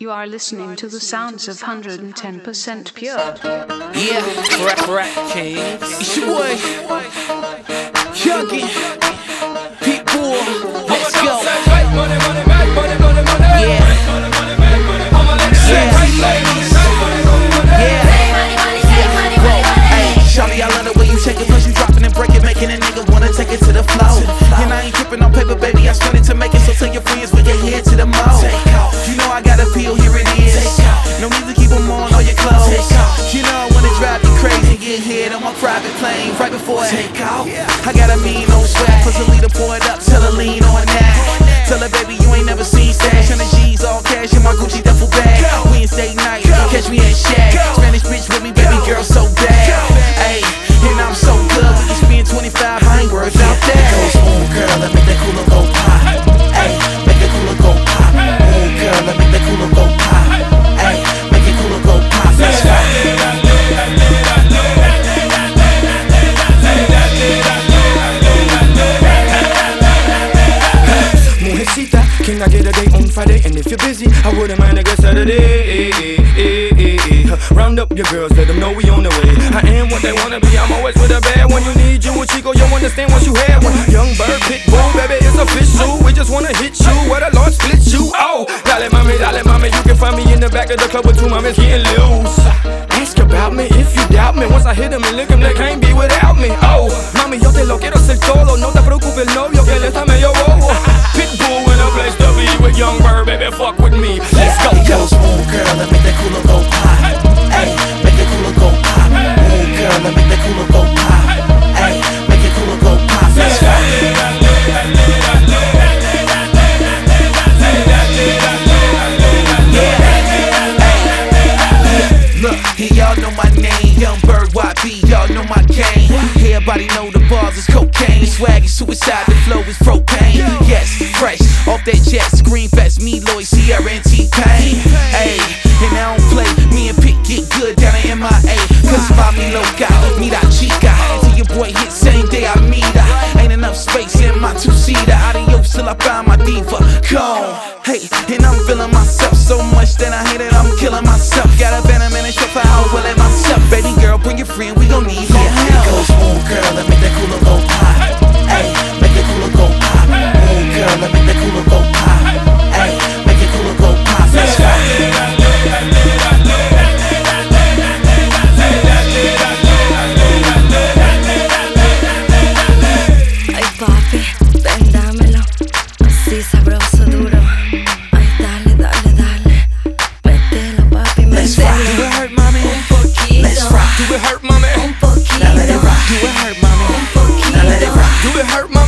You are listening to the sounds of 110% Pure. Yeah, rap rap kings. It's your boy, Youngin, Pitbull. Let's go. Yeah. Shawty, I love the way you take it, plus you dropping and break it, making a nigga wanna take it to the floor. And I ain't tripping on paper, baby, I spend it to make it. So tell your friends with your head to the get hit on my private plane right before I take off. I got a mean old swag, plus a leader pour it up, tell her lean on that. Tell if you're busy, I wouldn't mind a good Saturday. Round up your girls, let them know we on the way. I am what they wanna be, I'm always with a bad one. You need you a Chico, you understand once you have one. Young bird, pit bull, baby, it's official. We just wanna hit you, where the Lord split you. Oh, dale mami, dale mami, you can find me in the back of the club with two mamas getting loose. Ask about me if you doubt me. Once I hit them and lick them, they can't be without me. Oh, mami, yo go, go. goes on, girl, let me make that cooler go pop. Ayy, make that cooler go pop. On, girl, let make that on my game. Everybody know the bars is cocaine. The swag is suicide, the flow is propane. Yes, fresh, off that jet, screen fest, me, Lloyd, Ciara, and T-Pain. Ayy, and I don't play, me and Pick get good down in MIA. Cause Bobby Loca, meet our chica. Till your boy hit same day I meet her. Ain't enough space in my two-seater. Adios till I find my diva. Come, hey, and I'm feeling myself so much that I hate it, I'm killing myself. Got a venom in a shop, I will it myself. Baby girl, bring your friend, Do it hurt my